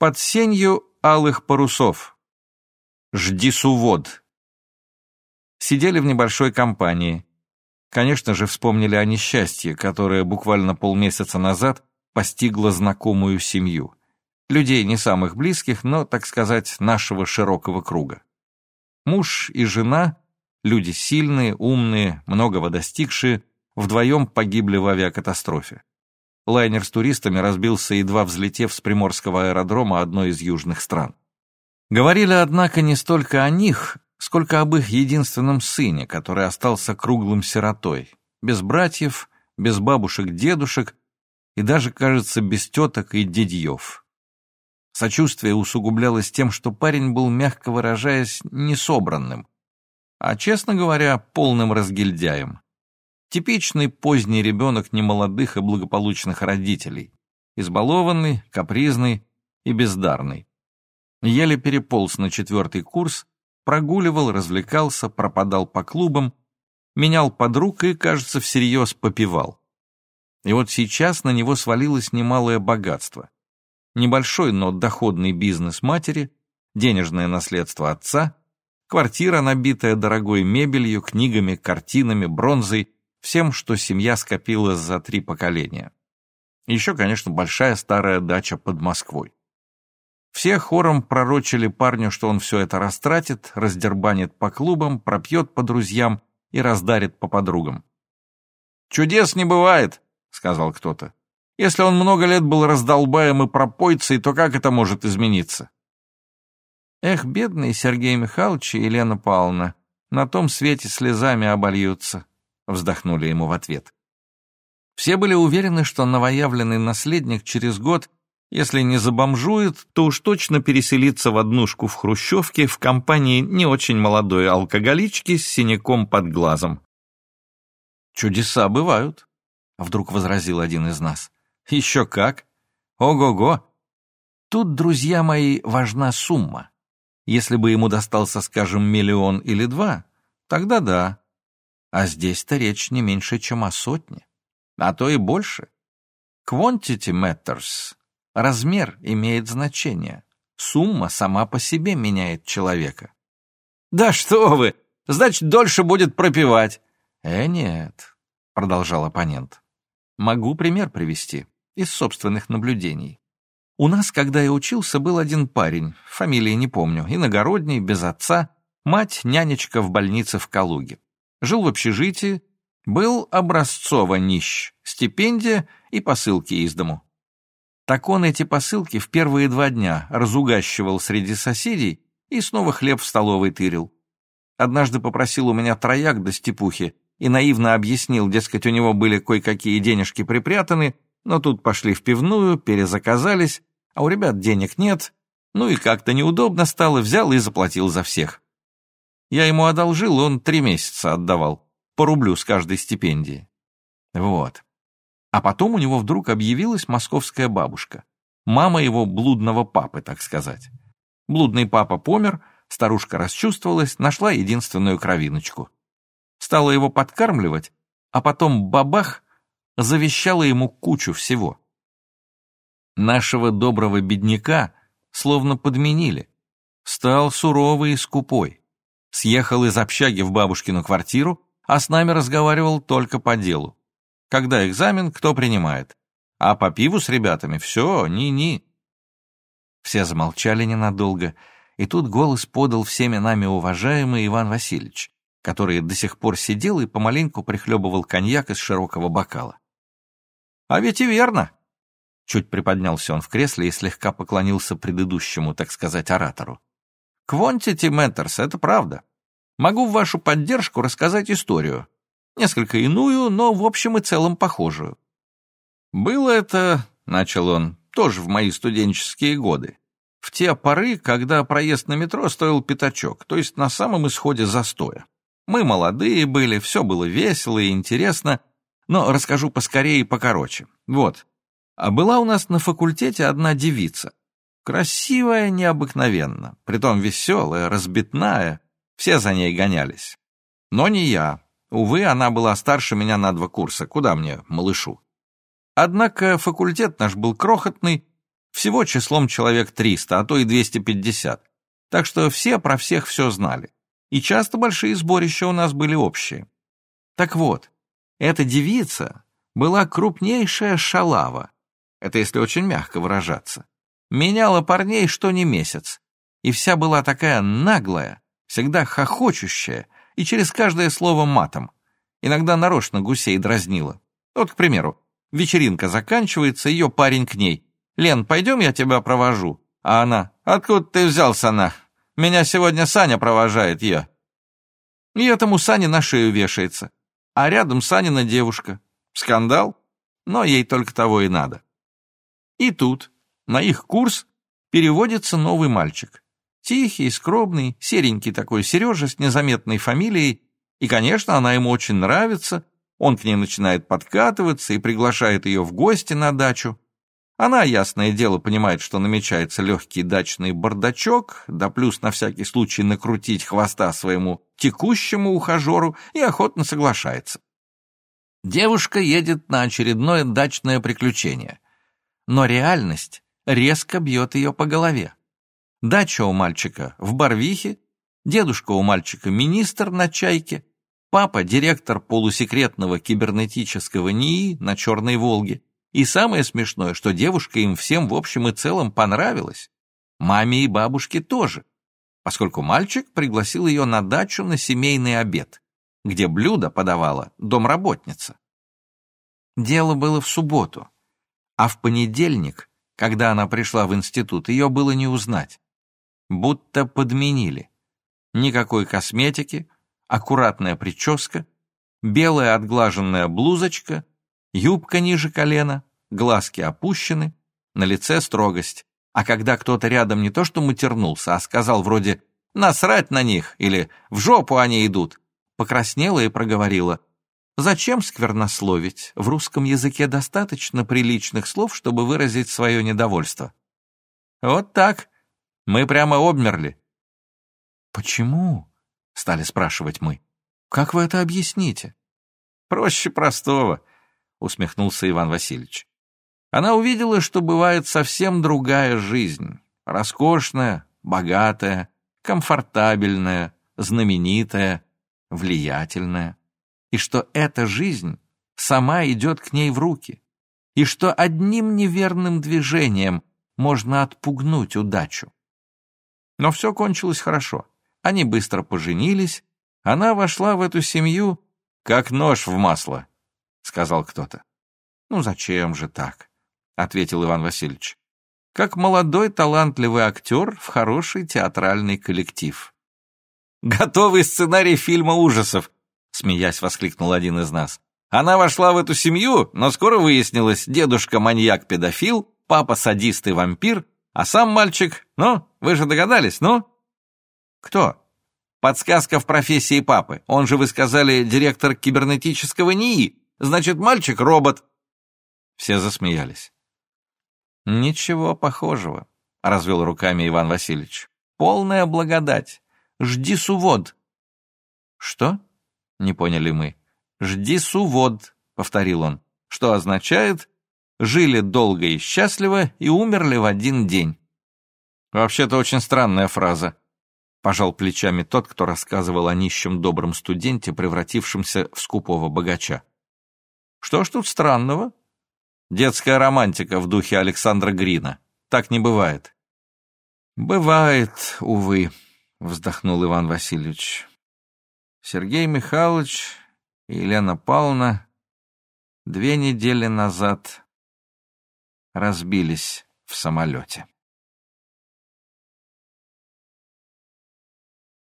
Под сенью алых парусов. Жди сувод. Сидели в небольшой компании. Конечно же, вспомнили о несчастье, которое буквально полмесяца назад постигло знакомую семью. Людей не самых близких, но, так сказать, нашего широкого круга. Муж и жена, люди сильные, умные, многого достигшие, вдвоем погибли в авиакатастрофе. Лайнер с туристами разбился, едва взлетев с приморского аэродрома одной из южных стран. Говорили, однако, не столько о них, сколько об их единственном сыне, который остался круглым сиротой, без братьев, без бабушек-дедушек и даже, кажется, без теток и дедьев. Сочувствие усугублялось тем, что парень был, мягко выражаясь, несобранным, а, честно говоря, полным разгильдяем. Типичный поздний ребенок немолодых и благополучных родителей. Избалованный, капризный и бездарный. Еле переполз на четвертый курс, прогуливал, развлекался, пропадал по клубам, менял подруг и, кажется, всерьез попивал. И вот сейчас на него свалилось немалое богатство. Небольшой, но доходный бизнес матери, денежное наследство отца, квартира, набитая дорогой мебелью, книгами, картинами, бронзой, всем, что семья скопила за три поколения. Еще, конечно, большая старая дача под Москвой. Все хором пророчили парню, что он все это растратит, раздербанит по клубам, пропьет по друзьям и раздарит по подругам. «Чудес не бывает», — сказал кто-то. «Если он много лет был раздолбаем и пропойцей, то как это может измениться?» Эх, бедные Сергей Михайлович и Елена Павловна, на том свете слезами обольются вздохнули ему в ответ. Все были уверены, что новоявленный наследник через год, если не забомжует, то уж точно переселится в однушку в Хрущевке в компании не очень молодой алкоголички с синяком под глазом. «Чудеса бывают», — вдруг возразил один из нас. «Еще как! Ого-го! Тут, друзья мои, важна сумма. Если бы ему достался, скажем, миллион или два, тогда да, а здесь-то речь не меньше, чем о сотне, а то и больше. Quantity matters. Размер имеет значение. Сумма сама по себе меняет человека. «Да что вы! Значит, дольше будет пропивать!» «Э, нет», — продолжал оппонент. «Могу пример привести из собственных наблюдений. У нас, когда я учился, был один парень, фамилии не помню, иногородний, без отца, мать нянечка в больнице в Калуге жил в общежитии, был образцово нищ, стипендия и посылки из дому. Так он эти посылки в первые два дня разугащивал среди соседей и снова хлеб в столовой тырил. Однажды попросил у меня трояк до степухи и наивно объяснил, дескать, у него были кое-какие денежки припрятаны, но тут пошли в пивную, перезаказались, а у ребят денег нет, ну и как-то неудобно стало, взял и заплатил за всех. Я ему одолжил, он три месяца отдавал, по рублю с каждой стипендии. Вот. А потом у него вдруг объявилась московская бабушка. Мама его блудного папы, так сказать. Блудный папа помер, старушка расчувствовалась, нашла единственную кровиночку. Стала его подкармливать, а потом бабах завещала ему кучу всего. Нашего доброго бедняка словно подменили. Стал суровый и скупой. Съехал из общаги в бабушкину квартиру, а с нами разговаривал только по делу. Когда экзамен, кто принимает. А по пиву с ребятами все, ни-ни. Все замолчали ненадолго, и тут голос подал всеми нами уважаемый Иван Васильевич, который до сих пор сидел и помаленьку прихлебывал коньяк из широкого бокала. «А ведь и верно!» Чуть приподнялся он в кресле и слегка поклонился предыдущему, так сказать, оратору. Quantity matters, это правда. Могу в вашу поддержку рассказать историю. Несколько иную, но в общем и целом похожую. Было это, начал он, тоже в мои студенческие годы. В те поры, когда проезд на метро стоил пятачок, то есть на самом исходе застоя. Мы молодые были, все было весело и интересно, но расскажу поскорее и покороче. Вот. А была у нас на факультете одна девица. Красивая необыкновенно, притом веселая, разбитная, все за ней гонялись. Но не я. Увы, она была старше меня на два курса, куда мне, малышу. Однако факультет наш был крохотный, Всего числом человек 300, а то и 250. Так что все про всех все знали. И часто большие сборища у нас были общие. Так вот, эта девица была крупнейшая шалава. Это если очень мягко выражаться. Меняла парней что не месяц. И вся была такая наглая, всегда хохочущая и через каждое слово матом. Иногда нарочно гусей дразнила. Вот, к примеру, вечеринка заканчивается, ее парень к ней. «Лен, пойдем, я тебя провожу». А она, «Откуда ты взялся, на? Меня сегодня Саня провожает, я». И этому Сане на шею вешается. А рядом Санина девушка. Скандал? Но ей только того и надо. И тут на их курс переводится новый мальчик. Тихий, скромный, серенький такой Сережа с незаметной фамилией. И, конечно, она ему очень нравится. Он к ней начинает подкатываться и приглашает ее в гости на дачу. Она, ясное дело, понимает, что намечается легкий дачный бардачок, да плюс на всякий случай накрутить хвоста своему текущему ухажеру и охотно соглашается. Девушка едет на очередное дачное приключение. Но реальность резко бьет ее по голове. Дача у мальчика в Барвихе, дедушка у мальчика министр на Чайке, папа директор полусекретного кибернетического НИИ на Черной Волге, и самое смешное, что девушка им всем в общем и целом понравилась. Маме и бабушке тоже, поскольку мальчик пригласил ее на дачу на семейный обед, где блюдо подавала домработница. Дело было в субботу, а в понедельник, когда она пришла в институт, ее было не узнать. Будто подменили. Никакой косметики, аккуратная прическа, белая отглаженная блузочка Юбка ниже колена, глазки опущены, на лице строгость. А когда кто-то рядом не то что матернулся, а сказал вроде «насрать на них» или «в жопу они идут», покраснела и проговорила «Зачем сквернословить? В русском языке достаточно приличных слов, чтобы выразить свое недовольство». Вот так. Мы прямо обмерли. «Почему?» — стали спрашивать мы. «Как вы это объясните?» «Проще простого усмехнулся Иван Васильевич. Она увидела, что бывает совсем другая жизнь, роскошная, богатая, комфортабельная, знаменитая, влиятельная, и что эта жизнь сама идет к ней в руки, и что одним неверным движением можно отпугнуть удачу. Но все кончилось хорошо. Они быстро поженились, она вошла в эту семью как нож в масло, — сказал кто-то. «Ну зачем же так?» — ответил Иван Васильевич. «Как молодой талантливый актер в хороший театральный коллектив». «Готовый сценарий фильма ужасов!» — смеясь воскликнул один из нас. «Она вошла в эту семью, но скоро выяснилось, дедушка маньяк-педофил, папа садист и вампир, а сам мальчик, ну, вы же догадались, ну?» «Кто?» «Подсказка в профессии папы. Он же, вы сказали, директор кибернетического НИИ. Значит, мальчик — робот». Все засмеялись. «Ничего похожего», — развел руками Иван Васильевич. «Полная благодать. Жди сувод». «Что?» — не поняли мы. «Жди сувод», — повторил он, что означает «жили долго и счастливо и умерли в один день». «Вообще-то очень странная фраза», — пожал плечами тот, кто рассказывал о нищем добром студенте, превратившемся в скупого богача. Что ж тут странного? Детская романтика в духе Александра Грина. Так не бывает. Бывает, увы, вздохнул Иван Васильевич. Сергей Михайлович и Елена Павловна две недели назад разбились в самолете.